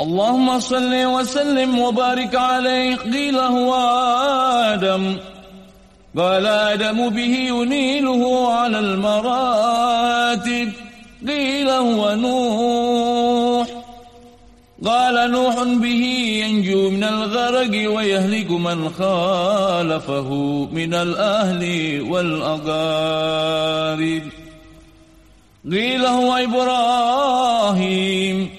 اللهم صل وسلم وبارك عليه. قيل هو آدم. قال آدم به ينيله على المراتب. قيل هو نوح. قال نوح به ينجو من الغرق ويهلك من خالفه من الأهل والأقارب. قيل هو إبراهيم.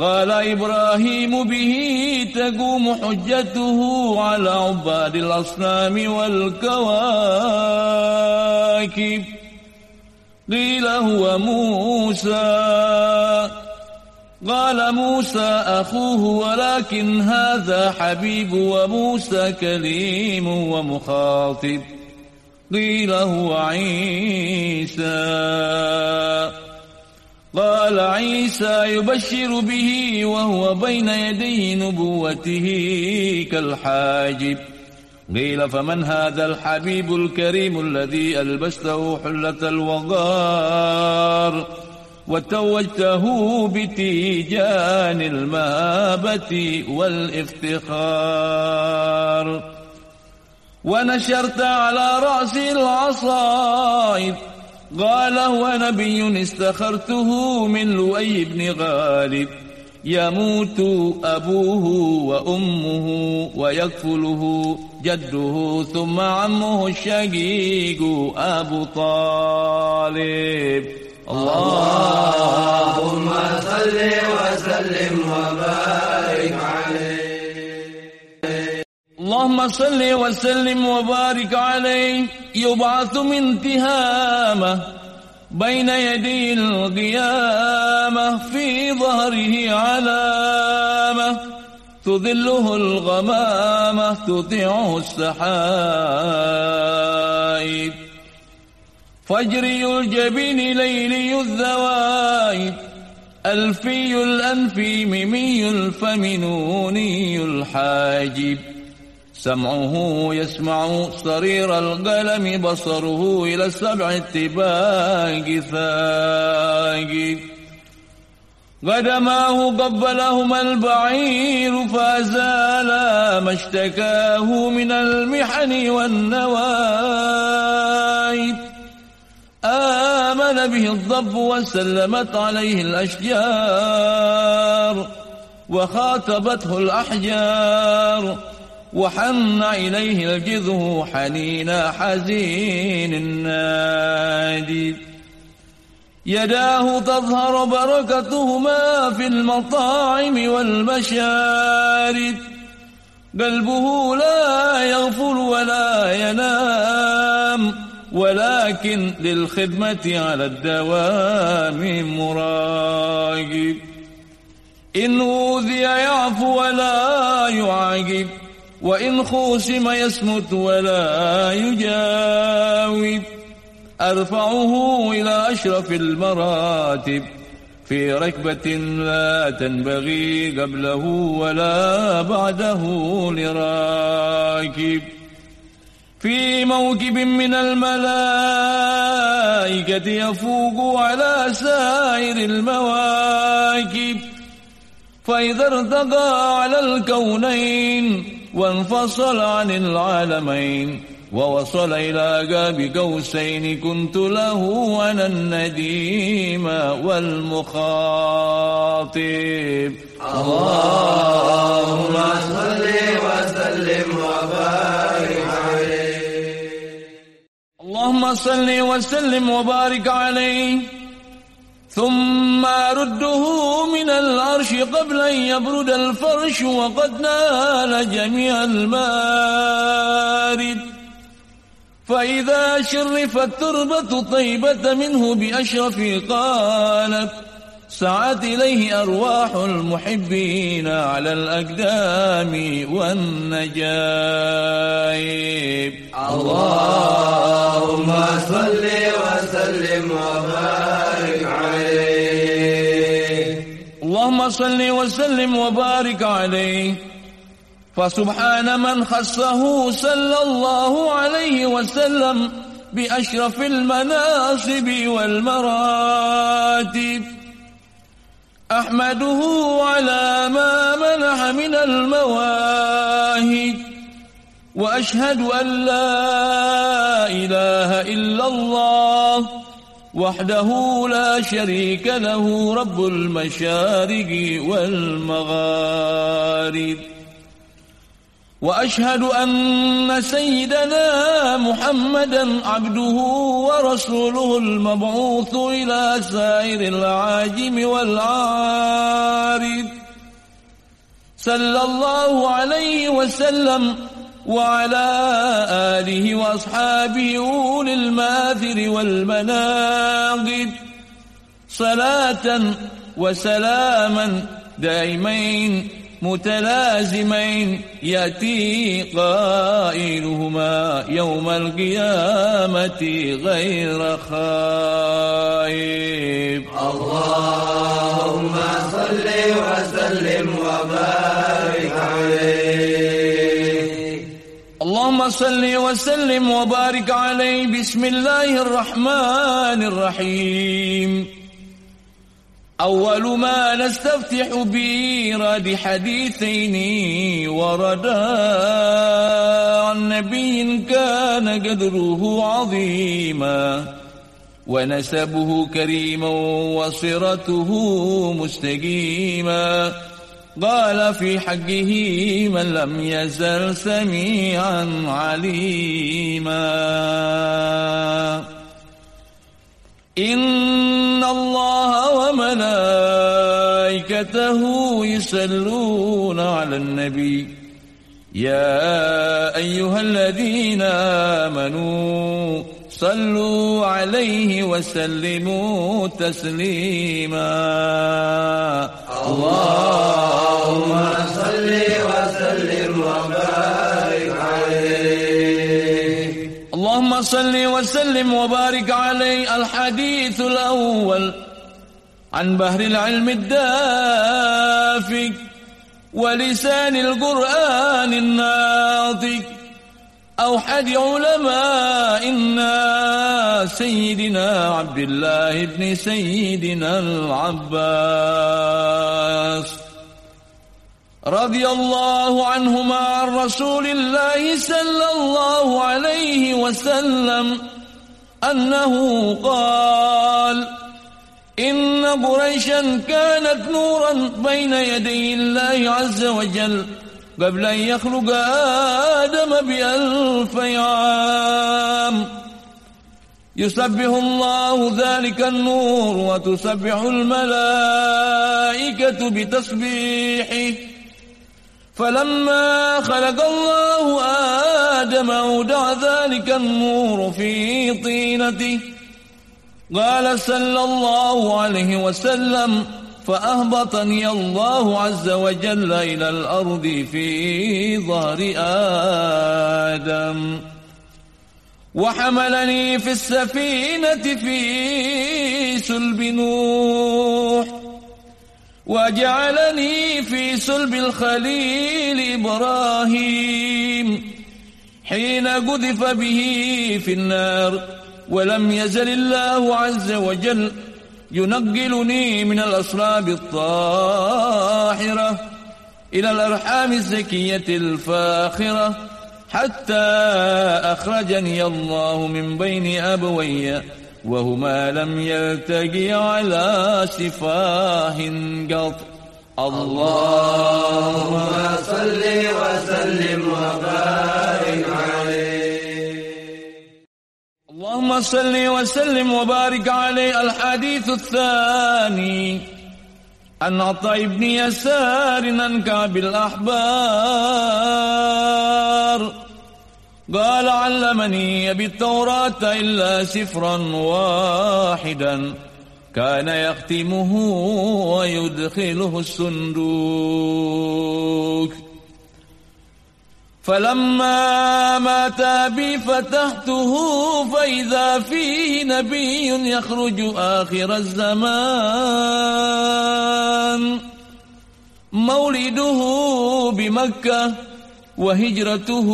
قال إبراهيم به تقوم حجته على عباد الأصنام والكواكب. قيل هو موسى. قال موسى أخوه ولكن هذا حبيب وموسى كليم ومخاطب. قيل هو عيسى. قال عيسى يبشر به وهو بين يدي نبوته كالحاجب. قيل فمن هذا الحبيب الكريم الذي ألبسته حلة الوغار وتوجته بتيجان المهابة والافتخار. ونشرت على رأسي العصائب قال هو نبي استخرته من لؤي بن غالب. يموت أبوه وأمه ويكفله جده ثم عمه الشقيق أبو طالب. اللهم صل وسلم وبارك اللهم صل وسلم وبارك عليه يبعث من تهامه بين يدي القيامة في ظهره علامة تظله الغمامة تطيعه السحائب. فجري الجبين ليلي الذوائب ألفي الأنفي ممي الفمنوني الحاجب. سمعه يسمع صرير القلم بصره إلى السبع اتباق ثاقب قدماه قبلهما البعير فأزال ما اشتكاه من المحن والنوائب آمن به الضب وسلمت عليه الأشجار وخاطبته الأحجار. وحن إليه الجذه حنين حزين النادي. يداه تظهر بركتهما في المطاعم والمشارب قلبه لا يغفل ولا ينام ولكن للخدمة على الدوام مراقب. إن أوذي يعفو ولا يعاقب. وإن خوسم يسمت ولا يجاوب. أرفعه إلى أشرف المراتب. في ركبة لا تنبغي قبله ولا بعده لراكب. في موكب من الملائكة يفوق على سائر المواكب. فإذا ارتقى على الكونين وانفصل عن العالمين. ووصل إلى قاب قوسين كنت له أنا النديم والمخاطب. اللهم صل وسلم وبارك عليه. اللهم صل وسلم وبارك عليه. ثم رده من العرش قبل أن يبرد الفرش وقد نال جميع المارد. فإذا شرفت تربة طيبة منه بأشرف قالت سعت إليه أرواح المحبين على الأقدام والنجائب اللهم صل وسلم وبارك عليه اللهم صل وسلم وبارك عليه. فسبحان من خصه صلى الله عليه وسلم بأشرف المناصب والمراتب. أحمده على ما منح من المواهب. وأشهد أن لا إله إلا الله. وحده لا شريك له رب المشارق والمغارب. وأشهد أن سيدنا محمدا عبده ورسوله المبعوث إلى سائر العاجم والعارف صلى الله عليه وسلم وعلى آله وأصحابه أولي الماثر والمناقب. صلاة وسلاما دائمين متلازمين يأتي قائلهما يوم القيامة غير خائب. اللهم صل وسلم وبارك اللهم صل وسلم وبارك عليه بسم الله الرحمن الرحيم. أول ما نستفتح بإيراد حديثين وردا عن نبي كان قدره عظيما. ونسبه كريما وصرته مستقيما. قال في حقه من لم يزل سميعا عليما. إن الله وملائكته يصلون على النبي. يا أيها الذين آمنوا صلوا عليه وسلموا تسليما. اللهم صل وسلم وبارك عليه. اللهم صل وسلم وبارك عليه الحديث الأول عن بهر العلم الدافق ولسان القرآن الناطق. أوحد علماء الناس سيدنا عبد الله بن سيدنا العباس. رضي الله عنهما عن رسول الله صلى الله عليه وسلم أنه قال إن قريشا كانت نورا بين يدي الله عز وجل قبل أن يخلق آدم بألف عام. يسبح الله ذلك النور وتسبح الملائكة بتسبيحه. فلما خلق الله آدم أودع ذلك النور في طينته. قال صلى الله عليه وسلم فأهبطني الله عز وجل إلى الأرض في ظهر آدم. وحملني في السفينة في سلب نوح. وجعلني في سلب الخليل إبراهيم. حين قذف به في النار ولم يزل الله عز وجل ينقلني من الأصلاب الطاهرة إلى الأرحام الزكية الفاخرة حتى أخرجني الله من بين أبوي وهما لم يلتقي على سفاه قط. اللهم صل وسلم وبارك اللهم صل وسلم وبارك عليه الحديث الثاني. عن عطاء بن يسار عن كعب الأحبار قال علمني بالتوراة إلا سفرا واحدا. كان يختمه ويدخله الصندوق. فلما مات أبي فتحته فإذا فيه نبي يخرج آخر الزمان. مولده بمكة وهجرته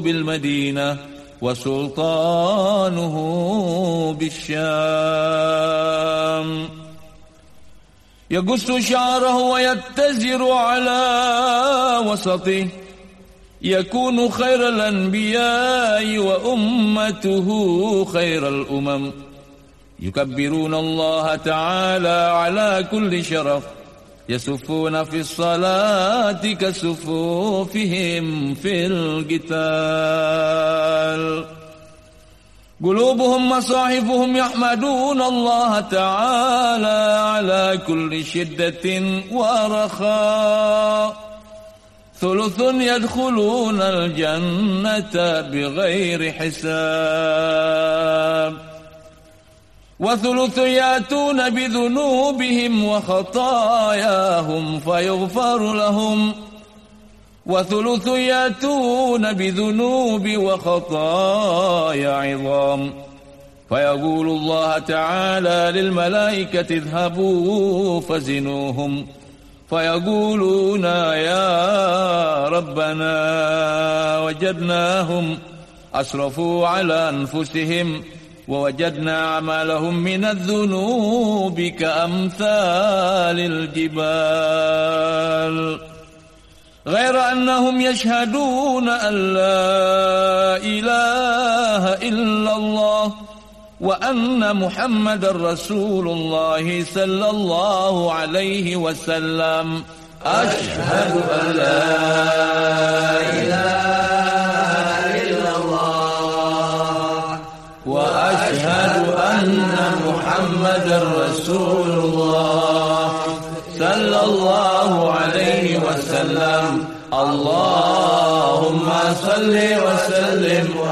بالمدينة وسلطانه بالشام. يقص شعره ويتزر على وسطه يكون خير الأنبياء وأمته خير الأمم. يكبرون الله تعالى على كل شرف. يسفون في الصلاة كسفوفهم في القتال. قلوبهم مصاحفهم يحمدون الله تعالى على كل شدة ورخاء. ثلث يدخلون الجنة بغير حساب. وثلث يأتون بذنوبهم وخطاياهم فيغفر لهم. وثلث يأتون بذنوب وخطايا عظام. فيقول الله تعالى للملائكة اذهبوا فزنوهم. فيقولون يا ربنا وجدناهم أسرفوا على أنفسهم ووجدنا أعمالهم من الذنوب كأمثال الجبال. غير أنهم يشهدون أن لا إله إلا الله وأن محمد رسول الله صلى الله عليه وسلم. أشهد أن لا إله إلا الله. وأشهد أن محمد رسول الله صلى الله عليه وسلم. اللهم صل وسلم